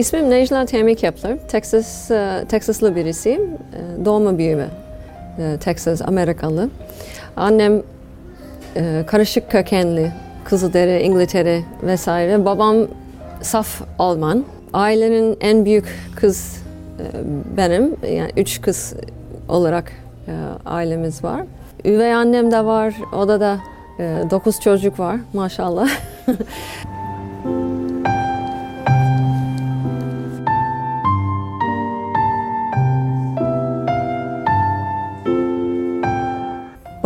İsmim Necla Tammy Kepler. Texas, e, Texaslı birisiyim. E, Doğma büyüme. E, Texas, Amerikalı. Annem karışık kökenli. Kızıldere, İngiltere vesaire. Babam saf Alman. Ailenin en büyük kız benim. Yani üç kız olarak ailemiz var. Üvey annem de var. Odada da dokuz çocuk var maşallah.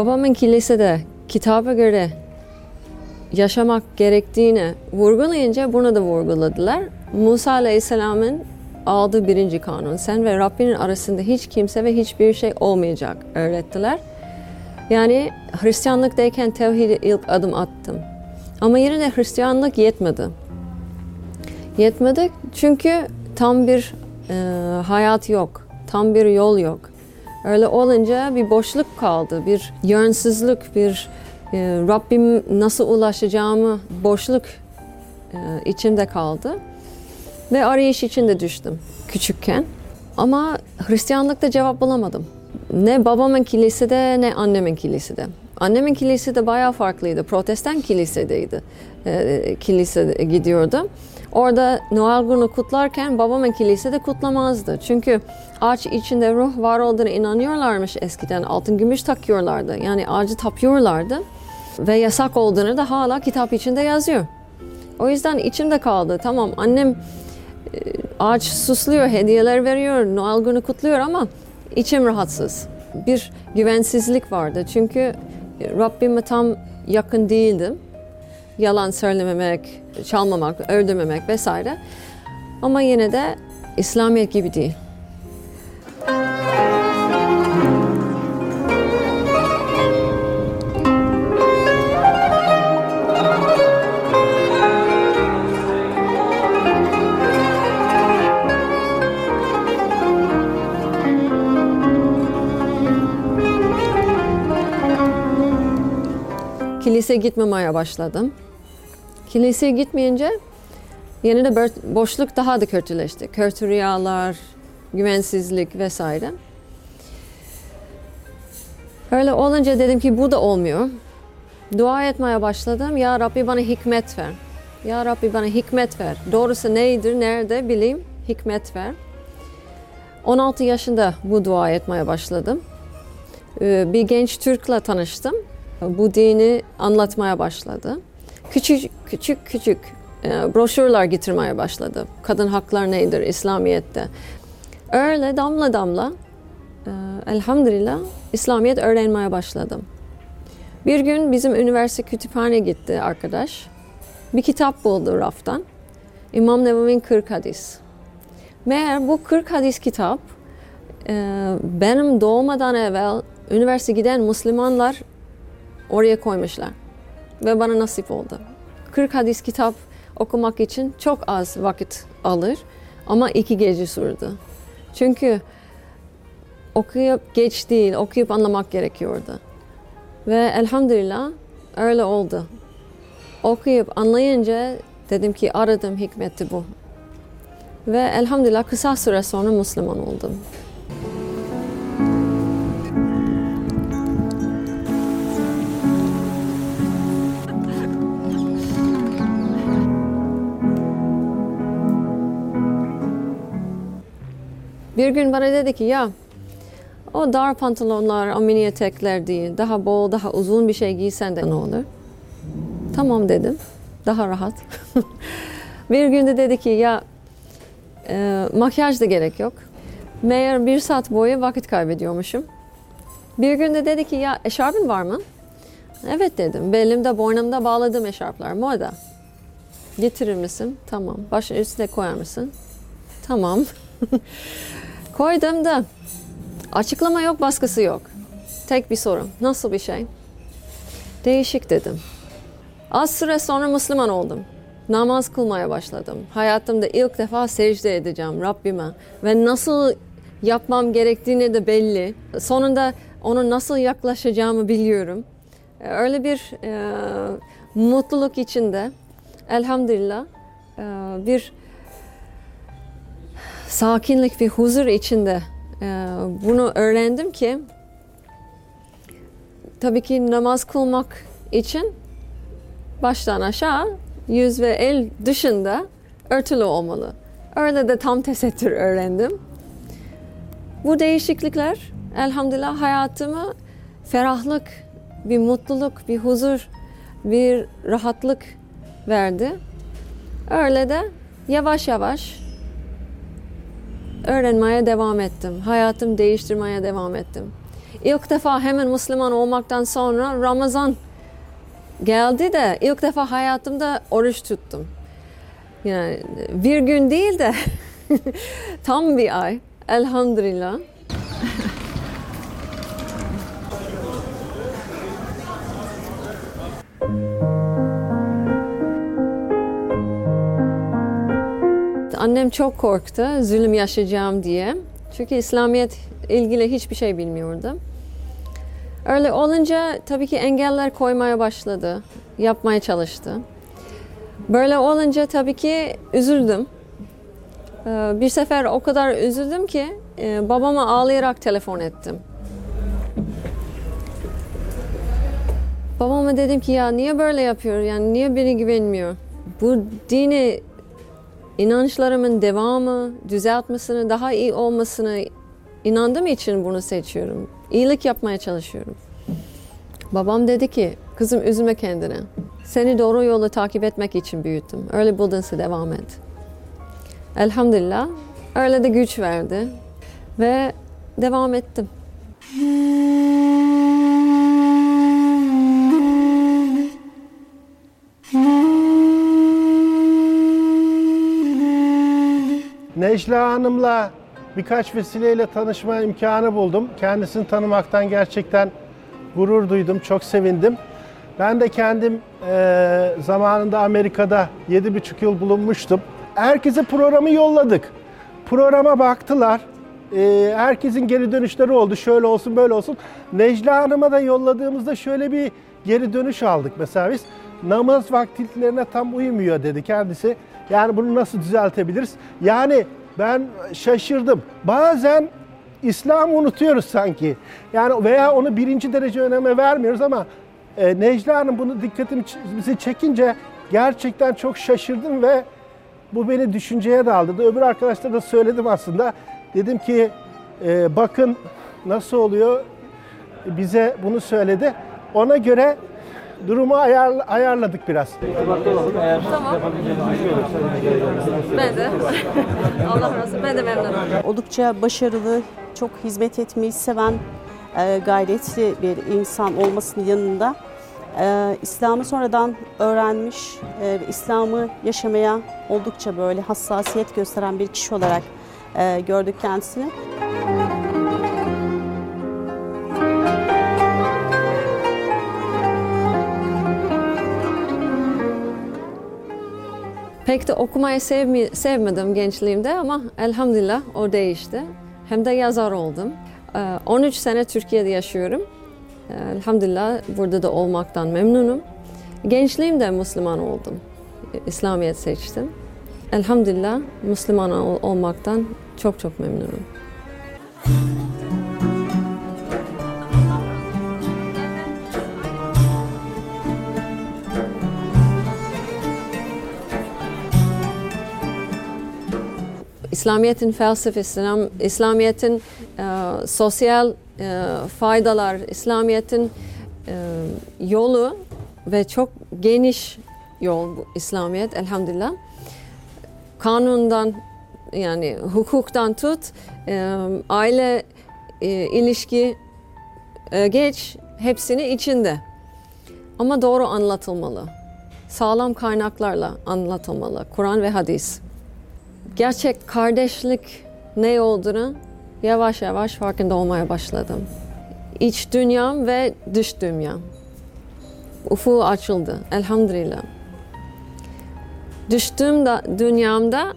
Babamın kilisede kitaba göre yaşamak gerektiğini vurgulayınca bunu da vurguladılar. Musa Aleyhisselam'ın aldığı birinci kanun. Sen ve Rabbinin arasında hiç kimse ve hiçbir şey olmayacak öğrettiler. Yani Hristiyanlıktayken tevhide ilk adım attım. Ama yine de Hristiyanlık yetmedi. Yetmedi çünkü tam bir e, hayat yok, tam bir yol yok. Öyle olunca bir boşluk kaldı, bir yönsüzlük, bir e, Rabbim nasıl ulaşacağımı boşluk e, içimde kaldı. Ve arayış içinde düştüm küçükken. Ama Hristiyanlıkta cevap bulamadım. Ne babamın kilisede ne annemin kilisede. Annemin kilisi de bayağı farklıydı. Protestan kilisedeydi. E, kilisede gidiyordu. Orada Noel günü kutlarken babamın kilise de kutlamazdı. Çünkü ağaç içinde ruh var olduğunu inanıyorlarmış eskiden. Altın gümüş takıyorlardı. Yani ağacı tapıyorlardı. Ve yasak olduğunu da hala kitap içinde yazıyor. O yüzden içimde kaldı. Tamam annem e, ağaç susluyor, hediyeler veriyor, Noel günü kutluyor ama içim rahatsız. Bir güvensizlik vardı. Çünkü Rabbime tam yakın değildim. Yalan söylememek, çalmamak, öldürmemek vesaire. Ama yine de İslamiyet gibi değil. Kiliseye gitmemeye başladım. Kiliseye gitmeyince yine de boşluk daha da kötüleşti. Kötü rüyalar, güvensizlik vesaire. Öyle olunca dedim ki bu da olmuyor. Dua etmeye başladım. Ya Rabbi bana hikmet ver. Ya Rabbi bana hikmet ver. Doğrusu neydir, nerede bileyim, hikmet ver. 16 yaşında bu dua etmeye başladım. Ee, bir genç Türk'le tanıştım. Bu dini anlatmaya başladı küçük küçük küçük e, broşürler getirmeye başladı. Kadın haklar nedir İslamiyet'te. Öyle damla damla e, elhamdülillah İslamiyet öğrenmeye başladım. Bir gün bizim üniversite kütüphane gitti arkadaş. Bir kitap buldu raftan. İmam Nevevi'nin 40 hadis. Meğer bu 40 hadis kitap e, benim doğmadan evvel üniversite giden Müslümanlar oraya koymuşlar ve bana nasip oldu. 40 hadis kitap okumak için çok az vakit alır ama iki gece sürdü. Çünkü okuyup geç değil, okuyup anlamak gerekiyordu. Ve elhamdülillah öyle oldu. Okuyup anlayınca dedim ki aradım hikmeti bu. Ve elhamdülillah kısa süre sonra Müslüman oldum. Bir gün bana dedi ki ya o dar pantolonlar, o mini etekler değil. Daha bol, daha uzun bir şey giysen de ne olur? Tamam dedim. Daha rahat. bir günde dedi ki ya e, makyaj da gerek yok. Meğer bir saat boyu vakit kaybediyormuşum. Bir günde dedi ki ya eşarbın var mı? Evet dedim. Belimde, boynumda bağladığım eşarplar moda. Getirir misin? Tamam. Başın üstüne koyar mısın? Tamam. Koydum da açıklama yok, baskısı yok. Tek bir soru. Nasıl bir şey? Değişik dedim. Az süre sonra Müslüman oldum. Namaz kılmaya başladım. Hayatımda ilk defa secde edeceğim Rabbime. Ve nasıl yapmam gerektiğini de belli. Sonunda onu nasıl yaklaşacağımı biliyorum. Öyle bir e, mutluluk içinde elhamdülillah e, bir sakinlik ve huzur içinde e, bunu öğrendim ki tabii ki namaz kılmak için baştan aşağı yüz ve el dışında örtülü olmalı. Öyle de tam tesettür öğrendim. Bu değişiklikler elhamdülillah hayatımı ferahlık, bir mutluluk, bir huzur, bir rahatlık verdi. Öyle de yavaş yavaş öğrenmeye devam ettim. Hayatım değiştirmeye devam ettim. İlk defa hemen Müslüman olmaktan sonra Ramazan geldi de ilk defa hayatımda oruç tuttum. Yani bir gün değil de tam bir ay. Elhamdülillah. Annem çok korktu zulüm yaşayacağım diye. Çünkü İslamiyet ilgili hiçbir şey bilmiyordu. Öyle olunca tabii ki engeller koymaya başladı. Yapmaya çalıştı. Böyle olunca tabii ki üzüldüm. Ee, bir sefer o kadar üzüldüm ki e, babama ağlayarak telefon ettim. Babama dedim ki ya niye böyle yapıyor? Yani niye beni güvenmiyor? Bu dini inançlarımın devamı, düzeltmesini, daha iyi olmasını inandığım için bunu seçiyorum. İyilik yapmaya çalışıyorum. Babam dedi ki, kızım üzme kendini. Seni doğru yolu takip etmek için büyüttüm. Öyle buldunsa devam et. Elhamdülillah öyle de güç verdi ve devam ettim. Necla Hanım'la birkaç vesileyle tanışma imkanı buldum. Kendisini tanımaktan gerçekten gurur duydum, çok sevindim. Ben de kendim e, zamanında Amerika'da 7,5 yıl bulunmuştum. Herkese programı yolladık. Programa baktılar. E, herkesin geri dönüşleri oldu. Şöyle olsun, böyle olsun. Necla Hanım'a da yolladığımızda şöyle bir geri dönüş aldık mesela biz. Namaz vakitlerine tam uymuyor dedi kendisi. Yani bunu nasıl düzeltebiliriz? Yani ben şaşırdım. Bazen İslam'ı unutuyoruz sanki. Yani veya onu birinci derece öneme vermiyoruz ama e, Necla Hanım bunu dikkatimizi çekince gerçekten çok şaşırdım ve bu beni düşünceye daldı. Öbür arkadaşlara da söyledim aslında. Dedim ki e, bakın nasıl oluyor bize bunu söyledi. Ona göre durumu ayar, ayarladık biraz. Tamam. Ben de. Allah razı olsun. Ben de memnunum. Oldukça başarılı, çok hizmet etmeyi seven, e, gayretli bir insan olmasının yanında e, İslam'ı sonradan öğrenmiş e, ve İslam'ı yaşamaya oldukça böyle hassasiyet gösteren bir kişi olarak gördük kendisini. Pek de okumayı sevmi, sevmedim gençliğimde ama elhamdülillah o değişti. Hem de yazar oldum. 13 sene Türkiye'de yaşıyorum. Elhamdülillah burada da olmaktan memnunum. Gençliğimde Müslüman oldum. İslamiyet seçtim. Elhamdülillah Müslüman olmaktan çok çok memnunum. İslamiyet'in felsefesi, İslamiyet'in e, sosyal e, faydalar, İslamiyet'in e, yolu ve çok geniş yol bu İslamiyet elhamdülillah. Kanundan yani hukuktan tut, e, aile e, ilişki e, geç hepsini içinde. Ama doğru anlatılmalı. Sağlam kaynaklarla anlatılmalı. Kur'an ve hadis gerçek kardeşlik ne olduğunu yavaş yavaş farkında olmaya başladım. İç dünyam ve dış dünyam. Ufu açıldı elhamdülillah. Düştüğüm da dünyamda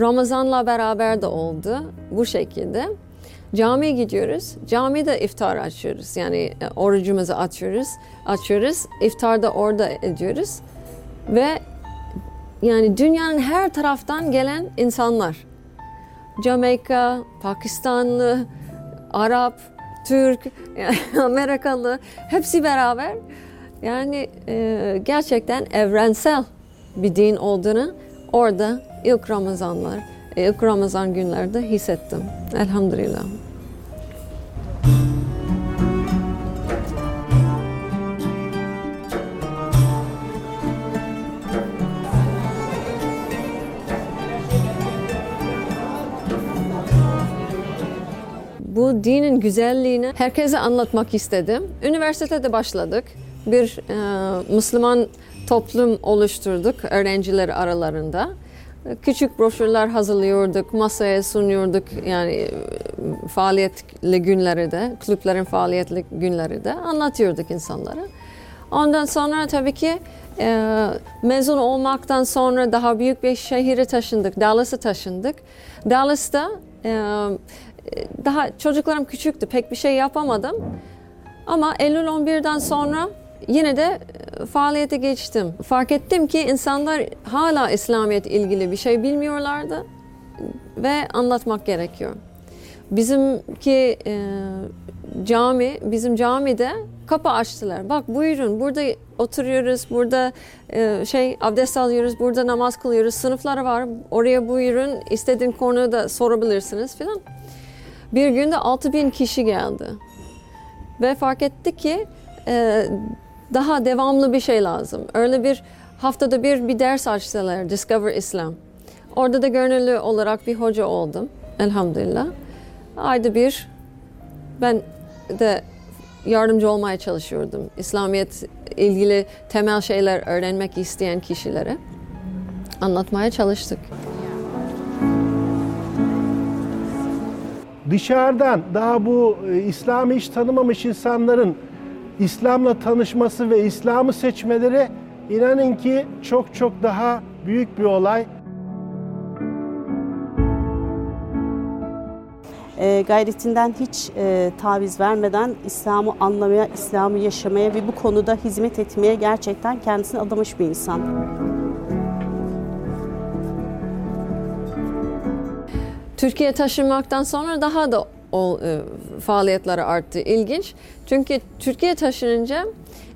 Ramazan'la beraber de oldu bu şekilde. Camiye gidiyoruz. Camide iftar açıyoruz. Yani e, orucumuzu açıyoruz. Açıyoruz. İftarda orada ediyoruz. Ve yani dünyanın her taraftan gelen insanlar. Jamaika, Pakistanlı, Arap, Türk, Amerikalı hepsi beraber yani e, gerçekten evrensel bir din olduğunu orada ilk Ramazanlar, ilk Ramazan günlerde hissettim. Elhamdülillah. Dinin güzelliğini herkese anlatmak istedim. Üniversitede başladık. Bir e, Müslüman toplum oluşturduk öğrenciler aralarında. Küçük broşürler hazırlıyorduk, masaya sunuyorduk yani e, faaliyetli günleri de, kulüplerin faaliyetli günleri de anlatıyorduk insanlara. Ondan sonra tabii ki e, mezun olmaktan sonra daha büyük bir şehire taşındık, Dallas'a taşındık. Dallas'ta e, daha çocuklarım küçüktü, pek bir şey yapamadım. Ama Eylül 11'den sonra yine de e, faaliyete geçtim. Fark ettim ki insanlar hala İslamiyet ilgili bir şey bilmiyorlardı ve anlatmak gerekiyor. Bizimki e, cami, bizim camide kapı açtılar. Bak buyurun burada oturuyoruz, burada e, şey abdest alıyoruz, burada namaz kılıyoruz. Sınıfları var. Oraya buyurun, istediğin konuda sorabilirsiniz filan. Bir günde 6000 kişi geldi. Ve fark ettik ki e, daha devamlı bir şey lazım. Öyle bir haftada bir bir ders açtılar Discover Islam. Orada da gönüllü olarak bir hoca oldum elhamdülillah. Ayda bir ben de yardımcı olmaya çalışıyordum. İslamiyet ilgili temel şeyler öğrenmek isteyen kişilere anlatmaya çalıştık. Dışarıdan daha bu e, İslam'ı hiç tanımamış insanların İslam'la tanışması ve İslam'ı seçmeleri inanın ki çok çok daha büyük bir olay. e, gayretinden hiç e, taviz vermeden İslam'ı anlamaya, İslam'ı yaşamaya ve bu konuda hizmet etmeye gerçekten kendisini adamış bir insan. Türkiye taşınmaktan sonra daha da o e, faaliyetleri arttı. İlginç. Çünkü Türkiye taşınınca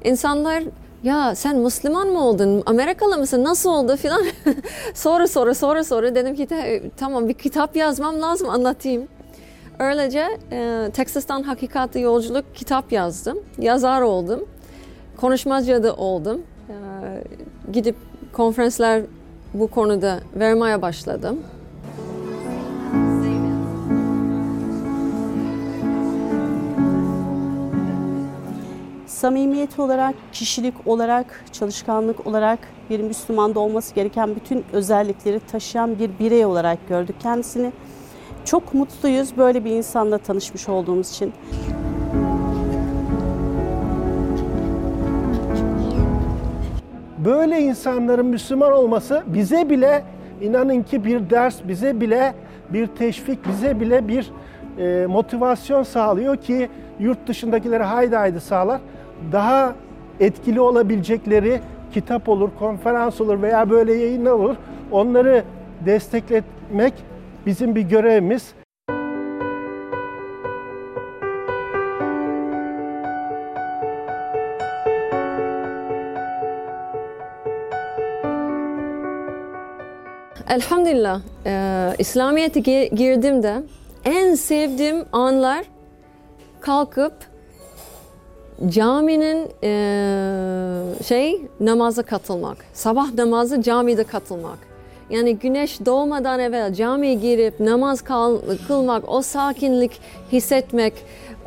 insanlar ya sen Müslüman mı oldun? Amerikalı mısın? Nasıl oldu filan. sonra sonra sonra sonra dedim ki tamam bir kitap yazmam lazım anlatayım. Öylece e, Texas'tan Hakikatli Yolculuk kitap yazdım. Yazar oldum. Konuşmacı da oldum. E, gidip konferanslar bu konuda vermeye başladım. Samimiyet olarak, kişilik olarak, çalışkanlık olarak bir Müslümanda olması gereken bütün özellikleri taşıyan bir birey olarak gördük kendisini. Çok mutluyuz böyle bir insanla tanışmış olduğumuz için. Böyle insanların Müslüman olması bize bile inanın ki bir ders, bize bile bir teşvik, bize bile bir e, motivasyon sağlıyor ki yurt dışındakilere haydi haydi sağlar daha etkili olabilecekleri kitap olur, konferans olur veya böyle yayınlar olur. Onları desteklemek bizim bir görevimiz. Elhamdülillah, e, İslamiyet'e girdiğimde en sevdiğim anlar kalkıp caminin e, şey namaza katılmak. Sabah namazı camide katılmak. Yani güneş doğmadan evvel camiye girip namaz kılmak, o sakinlik hissetmek,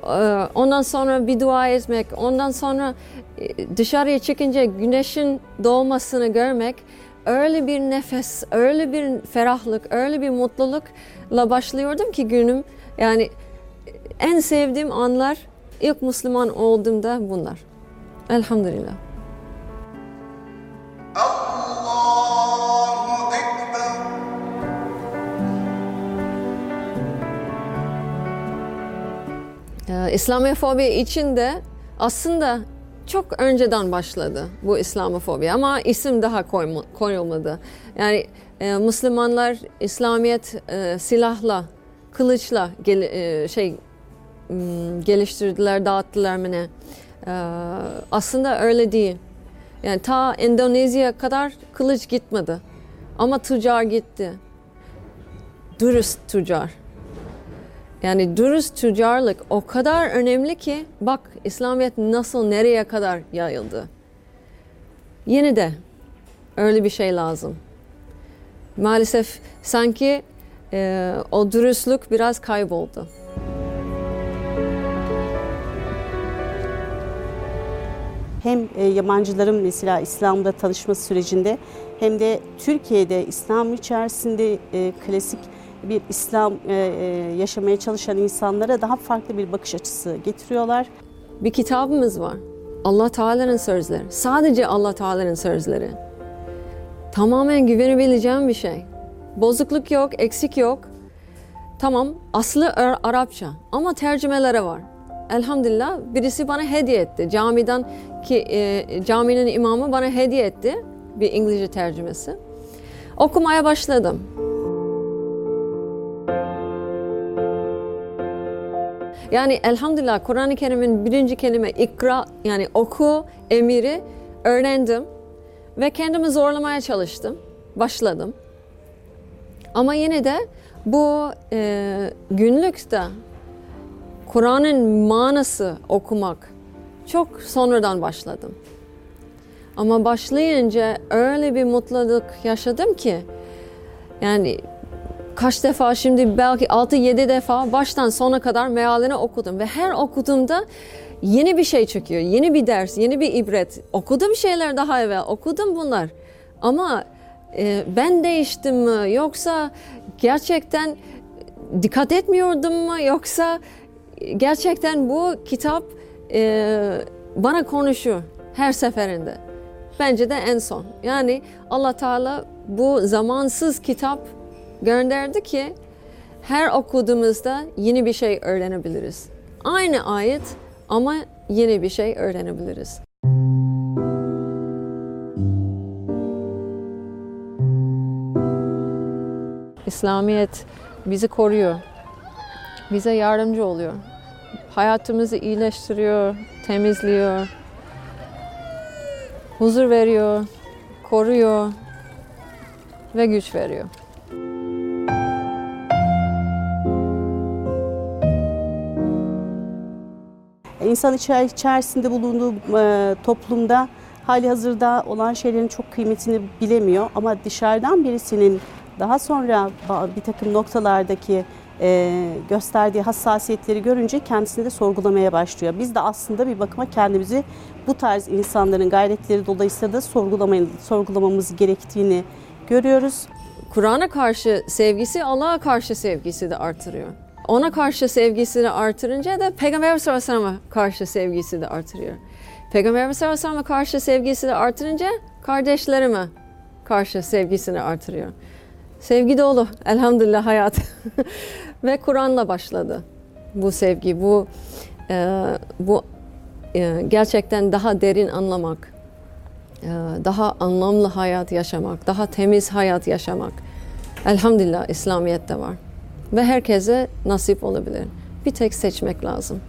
e, ondan sonra bir dua etmek, ondan sonra e, dışarıya çıkınca güneşin doğmasını görmek öyle bir nefes, öyle bir ferahlık, öyle bir mutlulukla başlıyordum ki günüm. Yani en sevdiğim anlar İlk Müslüman olduğumda bunlar. Elhamdülillah. Ee, İslamofobi içinde aslında çok önceden başladı bu İslamofobi ama isim daha koyma, koyulmadı. Yani e, Müslümanlar İslamiyet e, silahla, kılıçla gel, e, şey geliştirdiler, dağıttılar mı ne? E, aslında öyle değil. Yani ta Endonezya kadar kılıç gitmedi. Ama tüccar gitti. Dürüst tüccar. Yani dürüst tüccarlık o kadar önemli ki bak İslamiyet nasıl nereye kadar yayıldı. Yine de öyle bir şey lazım. Maalesef sanki e, o dürüstlük biraz kayboldu. Hem e, yabancıların mesela İslam'da tanışma sürecinde hem de Türkiye'de İslam içerisinde e, klasik bir İslam e, yaşamaya çalışan insanlara daha farklı bir bakış açısı getiriyorlar. Bir kitabımız var. Allah Teala'nın sözleri. Sadece Allah Teala'nın sözleri. Tamamen güvenebileceğim bir şey. Bozukluk yok, eksik yok. Tamam, aslı Ar- Arapça ama tercümelere var. Elhamdülillah birisi bana hediye etti. Camiden ki e, caminin imamı bana hediye etti bir İngilizce tercümesi. Okumaya başladım. Yani elhamdülillah Kur'an-ı Kerim'in birinci kelime ikra yani oku emiri öğrendim ve kendimi zorlamaya çalıştım. Başladım. Ama yine de bu e, günlükte Kur'an'ın manası okumak çok sonradan başladım. Ama başlayınca öyle bir mutluluk yaşadım ki yani kaç defa şimdi belki 6-7 defa baştan sona kadar mealini okudum ve her okuduğumda yeni bir şey çıkıyor. Yeni bir ders, yeni bir ibret. Okudum şeyler daha evvel, okudum bunlar. Ama e, ben değiştim mi yoksa gerçekten dikkat etmiyordum mu yoksa gerçekten bu kitap e, bana konuşuyor her seferinde. Bence de en son. Yani Allah Teala bu zamansız kitap gönderdi ki her okuduğumuzda yeni bir şey öğrenebiliriz. Aynı ayet ama yeni bir şey öğrenebiliriz. İslamiyet bizi koruyor. Bize yardımcı oluyor. Hayatımızı iyileştiriyor, temizliyor. Huzur veriyor, koruyor ve güç veriyor. İnsan içer- içerisinde bulunduğu e, toplumda hali hazırda olan şeylerin çok kıymetini bilemiyor ama dışarıdan birisinin daha sonra bir takım noktalardaki e, gösterdiği hassasiyetleri görünce kendisini de sorgulamaya başlıyor. Biz de aslında bir bakıma kendimizi bu tarz insanların gayretleri dolayısıyla da sorgulamamız gerektiğini görüyoruz. Kur'an'a karşı sevgisi Allah'a karşı sevgisi de artırıyor. Ona karşı sevgisini artırınca da Peygamber sallallahu karşı sevgisi de artırıyor. Peygamber sallallahu karşı sevgisi de artırınca kardeşlerime karşı sevgisini artırıyor. Sevgi dolu elhamdülillah hayat. Ve Kur'an'la başladı bu sevgi, bu e, bu e, gerçekten daha derin anlamak, e, daha anlamlı hayat yaşamak, daha temiz hayat yaşamak. Elhamdülillah İslamiyet'te var. Ve herkese nasip olabilir. Bir tek seçmek lazım.